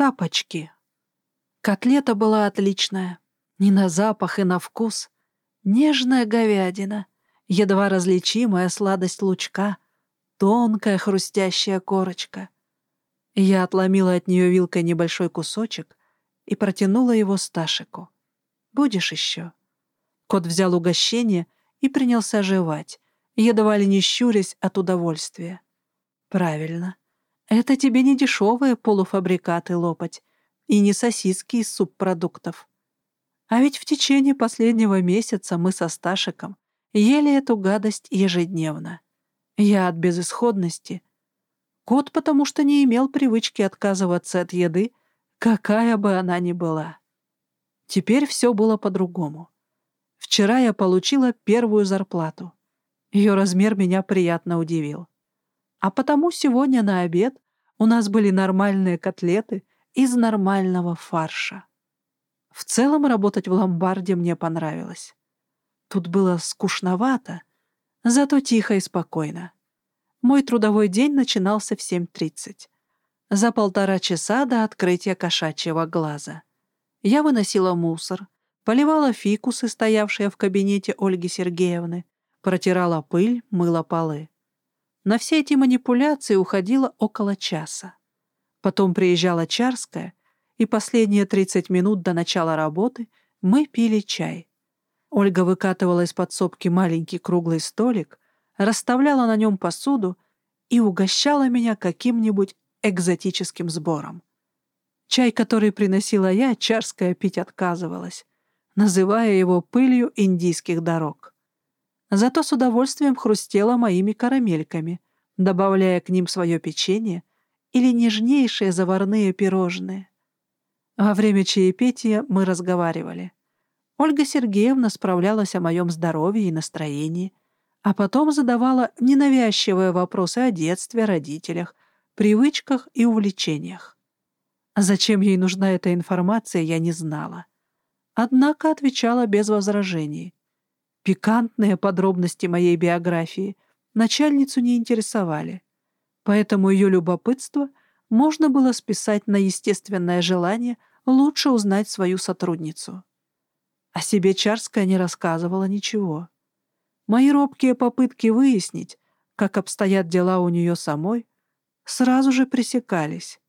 Тапочки. Котлета была отличная. Ни на запах и на вкус. Нежная говядина, едва различимая сладость лучка, тонкая хрустящая корочка. Я отломила от нее вилкой небольшой кусочек и протянула его Сташику. «Будешь еще?» Кот взял угощение и принялся жевать, едва ли не щурясь от удовольствия. «Правильно. Это тебе не дешевые полуфабрикаты лопать и не сосиски из субпродуктов. А ведь в течение последнего месяца мы со Сташиком ели эту гадость ежедневно. Я от безысходности. Кот потому что не имел привычки отказываться от еды, какая бы она ни была. Теперь все было по-другому. Вчера я получила первую зарплату. Ее размер меня приятно удивил. А потому сегодня на обед у нас были нормальные котлеты из нормального фарша. В целом работать в ломбарде мне понравилось. Тут было скучновато, зато тихо и спокойно. Мой трудовой день начинался в 7.30. За полтора часа до открытия кошачьего глаза. Я выносила мусор, поливала фикусы, стоявшие в кабинете Ольги Сергеевны, протирала пыль, мыла полы. На все эти манипуляции уходило около часа. Потом приезжала Чарская, и последние 30 минут до начала работы мы пили чай. Ольга выкатывала из подсобки маленький круглый столик, расставляла на нем посуду и угощала меня каким-нибудь экзотическим сбором. Чай, который приносила я, Чарская пить отказывалась, называя его пылью индийских дорог зато с удовольствием хрустела моими карамельками, добавляя к ним свое печенье или нежнейшие заварные пирожные. Во время чаепития мы разговаривали. Ольга Сергеевна справлялась о моем здоровье и настроении, а потом задавала ненавязчивые вопросы о детстве, родителях, привычках и увлечениях. Зачем ей нужна эта информация, я не знала. Однако отвечала без возражений. Пикантные подробности моей биографии начальницу не интересовали, поэтому ее любопытство можно было списать на естественное желание лучше узнать свою сотрудницу. О себе Чарская не рассказывала ничего. Мои робкие попытки выяснить, как обстоят дела у нее самой, сразу же пресекались.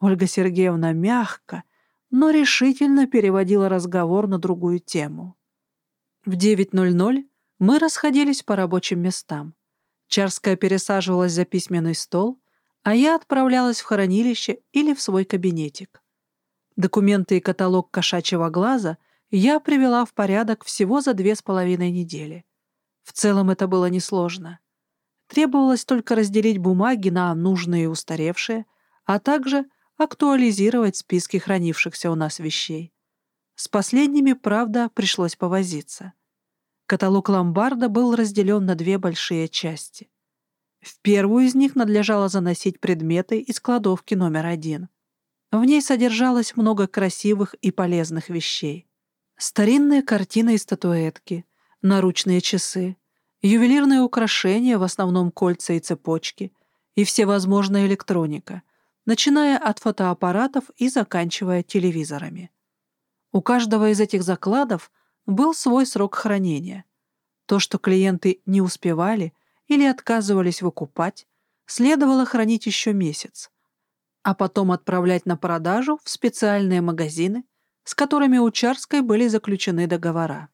Ольга Сергеевна мягко, но решительно переводила разговор на другую тему. В 9.00 мы расходились по рабочим местам. Чарская пересаживалась за письменный стол, а я отправлялась в хранилище или в свой кабинетик. Документы и каталог кошачьего глаза я привела в порядок всего за две с половиной недели. В целом это было несложно. Требовалось только разделить бумаги на нужные и устаревшие, а также актуализировать списки хранившихся у нас вещей. С последними, правда, пришлось повозиться. Каталог ломбарда был разделен на две большие части. В первую из них надлежало заносить предметы из кладовки номер один. В ней содержалось много красивых и полезных вещей. Старинные картины и статуэтки, наручные часы, ювелирные украшения, в основном кольца и цепочки, и всевозможная электроника, начиная от фотоаппаратов и заканчивая телевизорами. У каждого из этих закладов был свой срок хранения. То, что клиенты не успевали или отказывались выкупать, следовало хранить еще месяц, а потом отправлять на продажу в специальные магазины, с которыми у Чарской были заключены договора.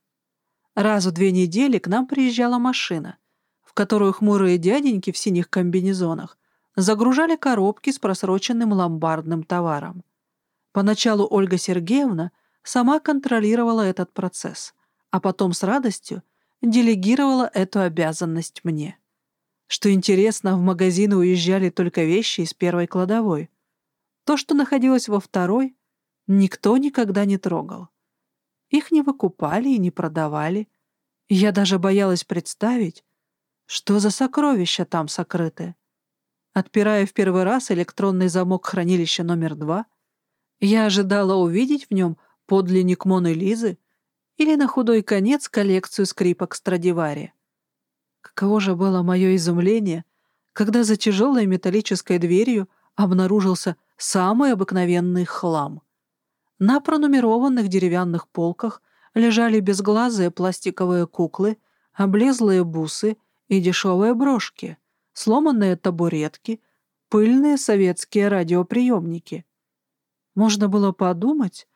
Раз в две недели к нам приезжала машина, в которую хмурые дяденьки в синих комбинезонах загружали коробки с просроченным ломбардным товаром. Поначалу Ольга Сергеевна сама контролировала этот процесс, а потом с радостью делегировала эту обязанность мне. Что интересно, в магазины уезжали только вещи из первой кладовой. То, что находилось во второй, никто никогда не трогал. Их не выкупали и не продавали. Я даже боялась представить, что за сокровища там сокрыты. Отпирая в первый раз электронный замок хранилища номер два, я ожидала увидеть в нем подлинник Моны Лизы или на худой конец коллекцию скрипок Страдивари. Каково же было мое изумление, когда за тяжелой металлической дверью обнаружился самый обыкновенный хлам. На пронумерованных деревянных полках лежали безглазые пластиковые куклы, облезлые бусы и дешевые брошки, сломанные табуретки, пыльные советские радиоприемники. Можно было подумать,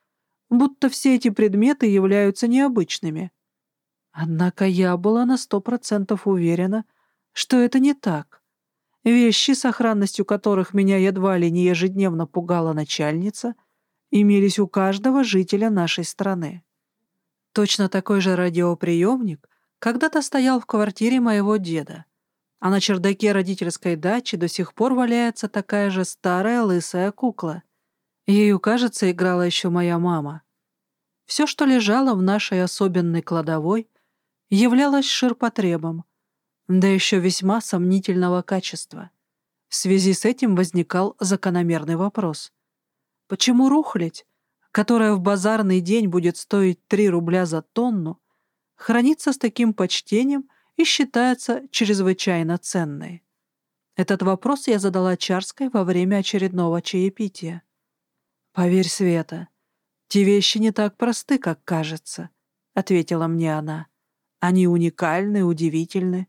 будто все эти предметы являются необычными. Однако я была на сто процентов уверена, что это не так. Вещи, сохранностью которых меня едва ли не ежедневно пугала начальница, имелись у каждого жителя нашей страны. Точно такой же радиоприемник когда-то стоял в квартире моего деда, а на чердаке родительской дачи до сих пор валяется такая же старая лысая кукла. Ею, кажется, играла еще моя мама. Все, что лежало в нашей особенной кладовой, являлось ширпотребом, да еще весьма сомнительного качества. В связи с этим возникал закономерный вопрос. Почему рухлядь, которая в базарный день будет стоить 3 рубля за тонну, хранится с таким почтением и считается чрезвычайно ценной? Этот вопрос я задала Чарской во время очередного чаепития. «Поверь, Света, те вещи не так просты, как кажется», — ответила мне она. «Они уникальны, удивительны.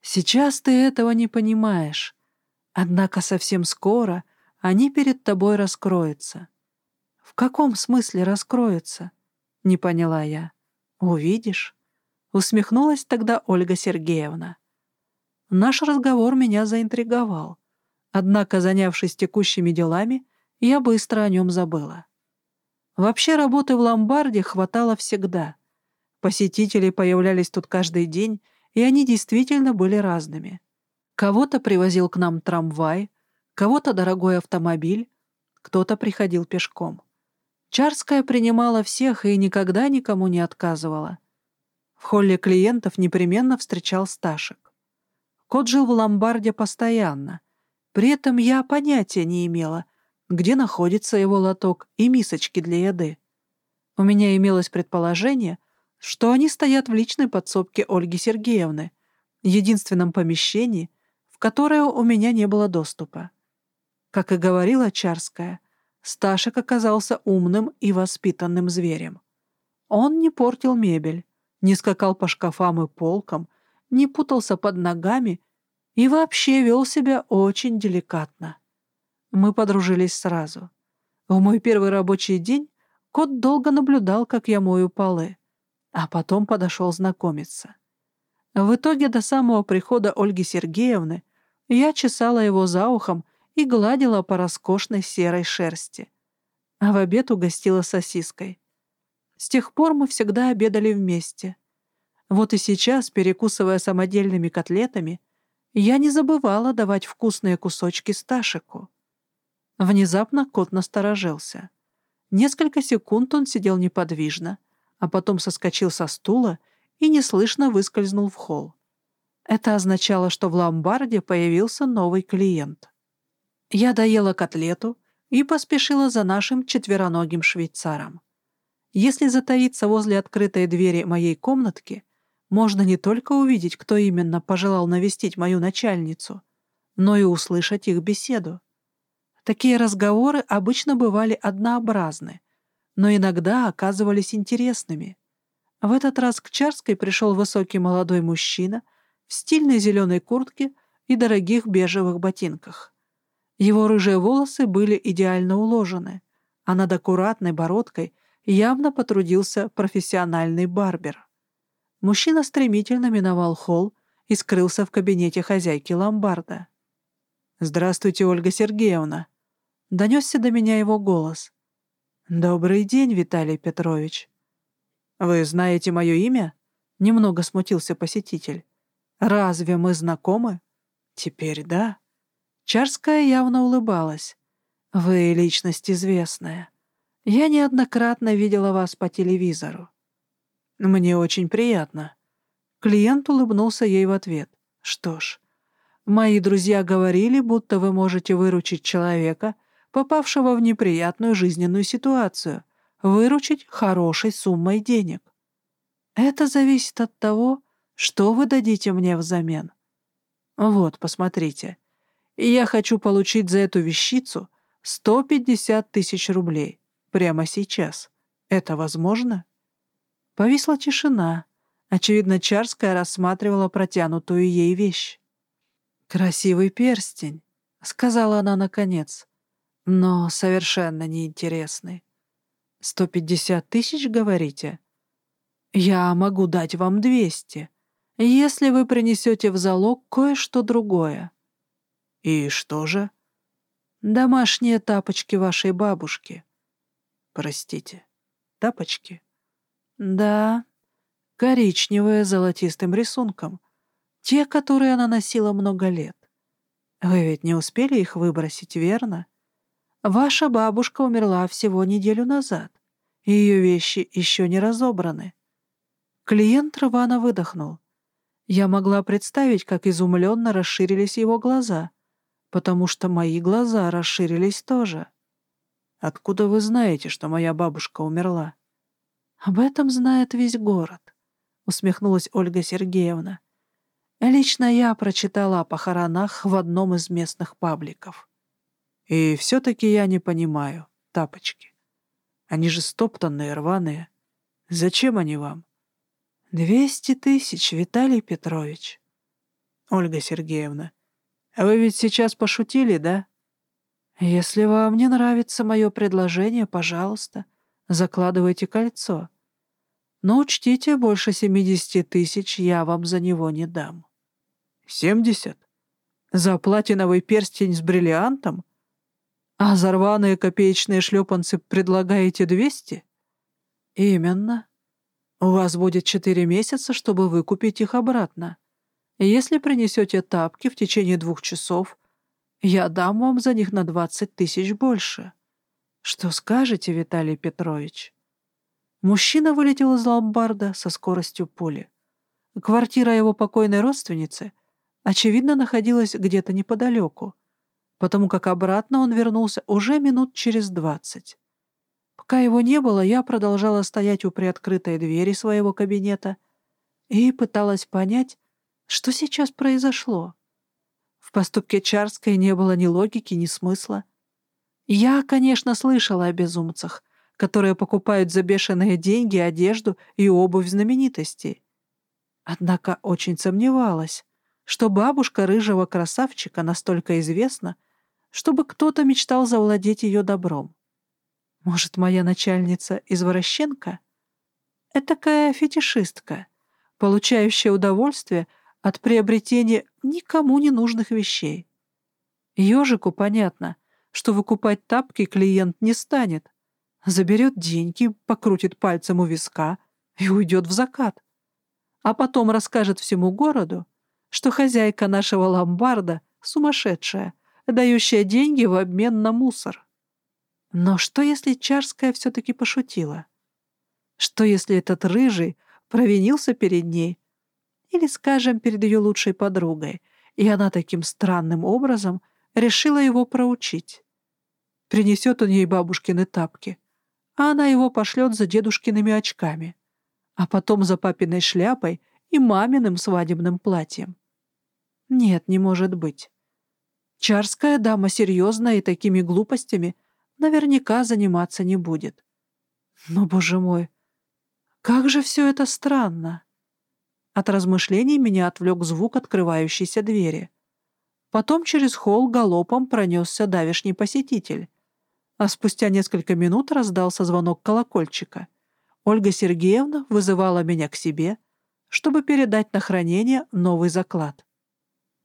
Сейчас ты этого не понимаешь, однако совсем скоро — они перед тобой раскроются. В каком смысле раскроются? Не поняла я. Увидишь. Усмехнулась тогда Ольга Сергеевна. Наш разговор меня заинтриговал. Однако, занявшись текущими делами, я быстро о нем забыла. Вообще работы в ломбарде хватало всегда. Посетители появлялись тут каждый день, и они действительно были разными. Кого-то привозил к нам трамвай, Кого-то дорогой автомобиль, кто-то приходил пешком. Чарская принимала всех и никогда никому не отказывала. В холле клиентов непременно встречал Сташек. Кот жил в ломбарде постоянно. При этом я понятия не имела, где находится его лоток и мисочки для еды. У меня имелось предположение, что они стоят в личной подсобке Ольги Сергеевны, единственном помещении, в которое у меня не было доступа. Как и говорила Чарская, Сташек оказался умным и воспитанным зверем. Он не портил мебель, не скакал по шкафам и полкам, не путался под ногами и вообще вел себя очень деликатно. Мы подружились сразу. В мой первый рабочий день кот долго наблюдал, как я мою полы, а потом подошел знакомиться. В итоге до самого прихода Ольги Сергеевны я чесала его за ухом и гладила по роскошной серой шерсти. А в обед угостила сосиской. С тех пор мы всегда обедали вместе. Вот и сейчас, перекусывая самодельными котлетами, я не забывала давать вкусные кусочки Сташику. Внезапно кот насторожился. Несколько секунд он сидел неподвижно, а потом соскочил со стула и неслышно выскользнул в холл. Это означало, что в ломбарде появился новый клиент. Я доела котлету и поспешила за нашим четвероногим швейцаром. Если затаиться возле открытой двери моей комнатки, можно не только увидеть, кто именно пожелал навестить мою начальницу, но и услышать их беседу. Такие разговоры обычно бывали однообразны, но иногда оказывались интересными. В этот раз к Чарской пришел высокий молодой мужчина в стильной зеленой куртке и дорогих бежевых ботинках. Его рыжие волосы были идеально уложены, а над аккуратной бородкой явно потрудился профессиональный барбер. Мужчина стремительно миновал холл и скрылся в кабинете хозяйки ломбарда. «Здравствуйте, Ольга Сергеевна!» — донесся до меня его голос. «Добрый день, Виталий Петрович!» «Вы знаете мое имя?» — немного смутился посетитель. «Разве мы знакомы?» «Теперь да». Чарская явно улыбалась. «Вы личность известная. Я неоднократно видела вас по телевизору». «Мне очень приятно». Клиент улыбнулся ей в ответ. «Что ж, мои друзья говорили, будто вы можете выручить человека, попавшего в неприятную жизненную ситуацию, выручить хорошей суммой денег. Это зависит от того, что вы дадите мне взамен. Вот, посмотрите». я хочу получить за эту вещицу 150 тысяч рублей прямо сейчас. Это возможно?» Повисла тишина. Очевидно, Чарская рассматривала протянутую ей вещь. «Красивый перстень», — сказала она наконец, — «но совершенно. Сто пятьдесят тысяч, говорите? Я могу дать вам двести, если вы принесете в залог кое-что другое». «И что же?» «Домашние тапочки вашей бабушки». «Простите, тапочки?» «Да, коричневые с золотистым рисунком. Те, которые она носила много лет. Вы ведь не успели их выбросить, верно? Ваша бабушка умерла всего неделю назад, ее вещи еще не разобраны». Клиент рвано выдохнул. Я могла представить, как изумленно расширились его глаза, потому что мои глаза расширились тоже. «Откуда вы знаете, что моя бабушка умерла?» «Об этом знает весь город», — усмехнулась Ольга Сергеевна. «Лично я прочитала о похоронах в одном из местных пабликов. И все-таки я не понимаю, тапочки. Они же стоптанные, рваные. Зачем они вам?» «Двести тысяч, Виталий Петрович». «Ольга Сергеевна, а вы ведь сейчас пошутили, да?» «Если вам не нравится мое предложение, пожалуйста, закладывайте кольцо. Но учтите, больше семидесяти тысяч я вам за него не дам». «Семьдесят? За платиновый перстень с бриллиантом? А за рваные копеечные шлепанцы предлагаете двести?» «Именно. У вас будет четыре месяца, чтобы выкупить их обратно. Если принесете тапки в течение двух часов, я дам вам за них на двадцать тысяч больше. Что скажете, Виталий Петрович?» Мужчина вылетел из ломбарда со скоростью пули. Квартира его покойной родственницы, очевидно, находилась где-то неподалеку, потому как обратно он вернулся уже минут через двадцать. Пока его не было, я продолжала стоять у приоткрытой двери своего кабинета и пыталась понять, что сейчас произошло. В поступке Чарской не было ни логики, ни смысла. Я, конечно, слышала о безумцах, которые покупают за бешеные деньги одежду и обувь знаменитостей. Однако очень сомневалась, что бабушка рыжего красавчика настолько известна, чтобы кто-то мечтал завладеть ее добром. Может, моя начальница извращенка? Этакая фетишистка, получающая удовольствие от приобретения никому не нужных вещей. Ежику понятно, что выкупать тапки клиент не станет. Заберет деньги, покрутит пальцем у виска и уйдет в закат. А потом расскажет всему городу, что хозяйка нашего ломбарда сумасшедшая, дающая деньги в обмен на мусор. Но что, если Чарская все-таки пошутила? Что, если этот рыжий провинился перед ней? Или, скажем, перед ее лучшей подругой, и она таким странным образом решила его проучить? Принесет он ей бабушкины тапки, а она его пошлет за дедушкиными очками, а потом за папиной шляпой и маминым свадебным платьем. Нет, не может быть. Чарская дама серьезная и такими глупостями наверняка заниматься не будет. Но, боже мой, как же все это странно! От размышлений меня отвлек звук открывающейся двери. Потом через холл галопом пронесся давишний посетитель. А спустя несколько минут раздался звонок колокольчика. Ольга Сергеевна вызывала меня к себе, чтобы передать на хранение новый заклад.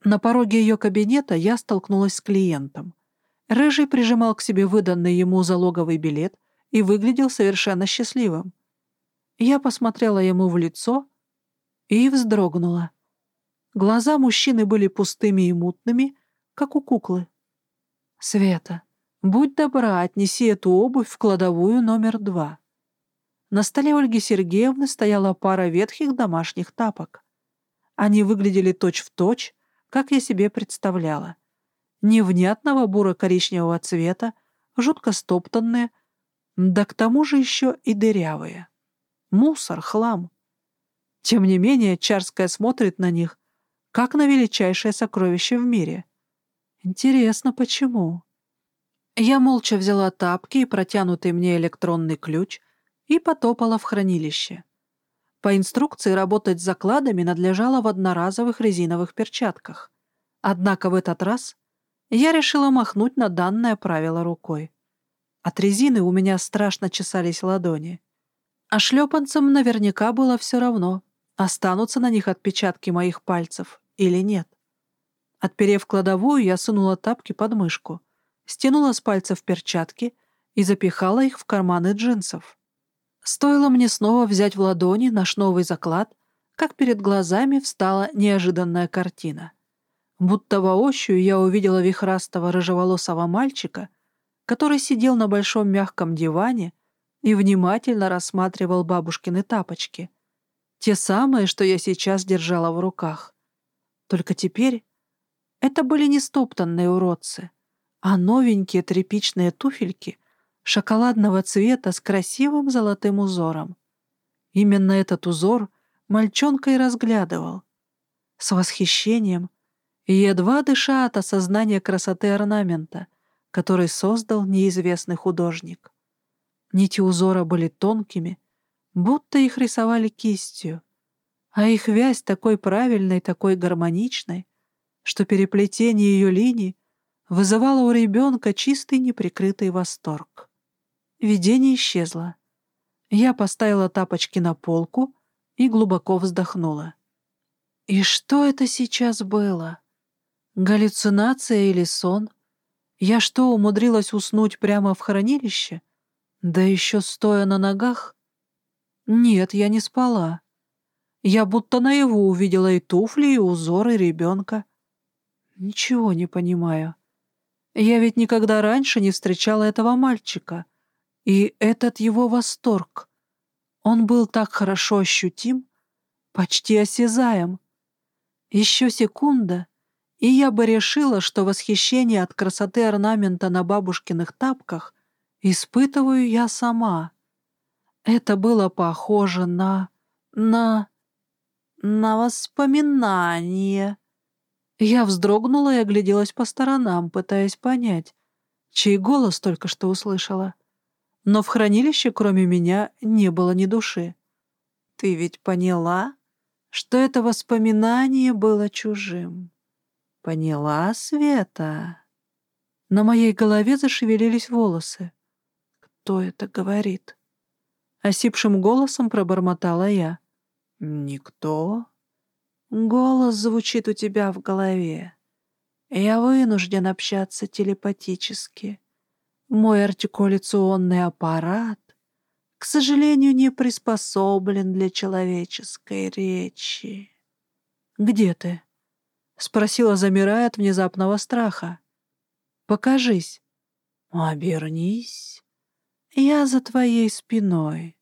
На пороге ее кабинета я столкнулась с клиентом. Рыжий прижимал к себе выданный ему залоговый билет и выглядел совершенно счастливым. Я посмотрела ему в лицо и вздрогнула. Глаза мужчины были пустыми и мутными, как у куклы. «Света, будь добра, отнеси эту обувь в кладовую номер два». На столе Ольги Сергеевны стояла пара ветхих домашних тапок. Они выглядели точь-в-точь, точь, как я себе представляла невнятного буро-коричневого цвета, жутко стоптанные, да к тому же еще и дырявые. Мусор, хлам. Тем не менее, Чарская смотрит на них, как на величайшее сокровище в мире. Интересно, почему? Я молча взяла тапки и протянутый мне электронный ключ и потопала в хранилище. По инструкции работать с закладами надлежало в одноразовых резиновых перчатках. Однако в этот раз я решила махнуть на данное правило рукой. От резины у меня страшно чесались ладони. А шлепанцам наверняка было все равно, останутся на них отпечатки моих пальцев или нет. Отперев кладовую, я сунула тапки под мышку, стянула с пальцев перчатки и запихала их в карманы джинсов. Стоило мне снова взять в ладони наш новый заклад, как перед глазами встала неожиданная картина. Будто воочию я увидела вихрастого рыжеволосого мальчика, который сидел на большом мягком диване и внимательно рассматривал бабушкины тапочки. Те самые, что я сейчас держала в руках. Только теперь это были не стоптанные уродцы, а новенькие тряпичные туфельки шоколадного цвета с красивым золотым узором. Именно этот узор мальчонка и разглядывал. С восхищением и едва дыша от осознания красоты орнамента, который создал неизвестный художник. Нити узора были тонкими, будто их рисовали кистью, а их вязь такой правильной, такой гармоничной, что переплетение ее линий вызывало у ребенка чистый неприкрытый восторг. Видение исчезло. Я поставила тапочки на полку и глубоко вздохнула. И что это сейчас было? Галлюцинация или сон? Я что, умудрилась уснуть прямо в хранилище? Да еще стоя на ногах? Нет, я не спала. Я будто наяву увидела и туфли, и узоры ребенка. Ничего не понимаю. Я ведь никогда раньше не встречала этого мальчика. И этот его восторг. Он был так хорошо ощутим, почти осязаем. Еще секунда, и я бы решила, что восхищение от красоты орнамента на бабушкиных тапках испытываю я сама. Это было похоже на... на... на воспоминание. Я вздрогнула и огляделась по сторонам, пытаясь понять, чей голос только что услышала. Но в хранилище, кроме меня, не было ни души. «Ты ведь поняла, что это воспоминание было чужим?» «Поняла, Света?» На моей голове зашевелились волосы. «Кто это говорит?» Осипшим голосом пробормотала я. «Никто», Голос звучит у тебя в голове. Я вынужден общаться телепатически. Мой артикуляционный аппарат, к сожалению, не приспособлен для человеческой речи. «Где ты?» — спросила, замирая от внезапного страха. «Покажись». «Обернись. Я за твоей спиной».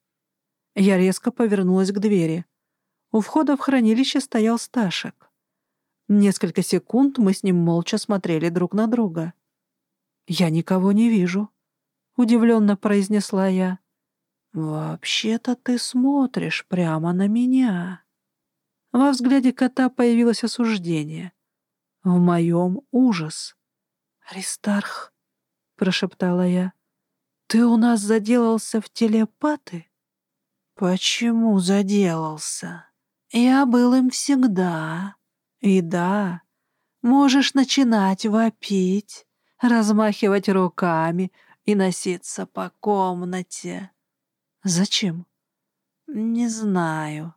Я резко повернулась к двери. У входа в хранилище стоял Сташек. Несколько секунд мы с ним молча смотрели друг на друга. «Я никого не вижу», — удивленно произнесла я. «Вообще-то ты смотришь прямо на меня». Во взгляде кота появилось осуждение. В моем ужас. «Аристарх», — прошептала я, — «ты у нас заделался в телепаты?» «Почему заделался?» Я был им всегда. И да, можешь начинать вопить, размахивать руками и носиться по комнате. Зачем? Не знаю.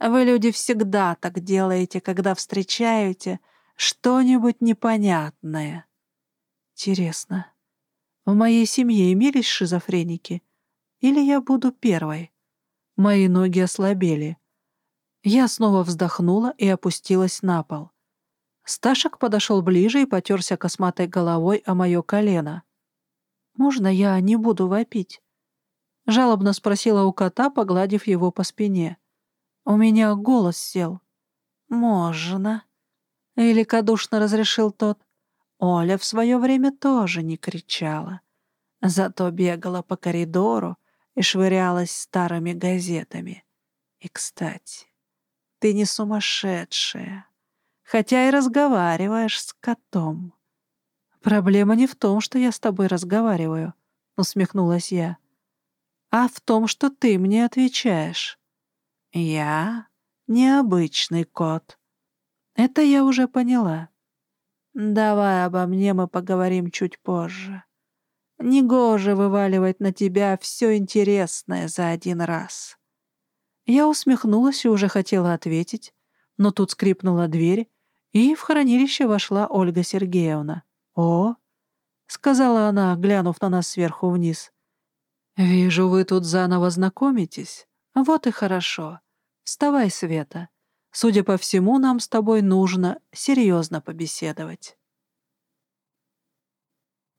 Вы, люди, всегда так делаете, когда встречаете что-нибудь непонятное. Интересно, в моей семье имелись шизофреники? Или я буду первой? Мои ноги ослабели. Я снова вздохнула и опустилась на пол. Сташек подошел ближе и потерся косматой головой о мое колено. «Можно я не буду вопить?» Жалобно спросила у кота, погладив его по спине. У меня голос сел. «Можно», — великодушно разрешил тот. Оля в свое время тоже не кричала, зато бегала по коридору и швырялась старыми газетами. И, кстати, ты не сумасшедшая, хотя и разговариваешь с котом. «Проблема не в том, что я с тобой разговариваю», — усмехнулась я, «а в том, что ты мне отвечаешь. Я необычный кот. Это я уже поняла. Давай обо мне мы поговорим чуть позже. Негоже вываливать на тебя все интересное за один раз». Я усмехнулась и уже хотела ответить, но тут скрипнула дверь, и в хранилище вошла Ольга Сергеевна. «О!» — сказала она, глянув на нас сверху вниз. «Вижу, вы тут заново знакомитесь. Вот и хорошо. Вставай, Света. Судя по всему, нам с тобой нужно серьезно побеседовать».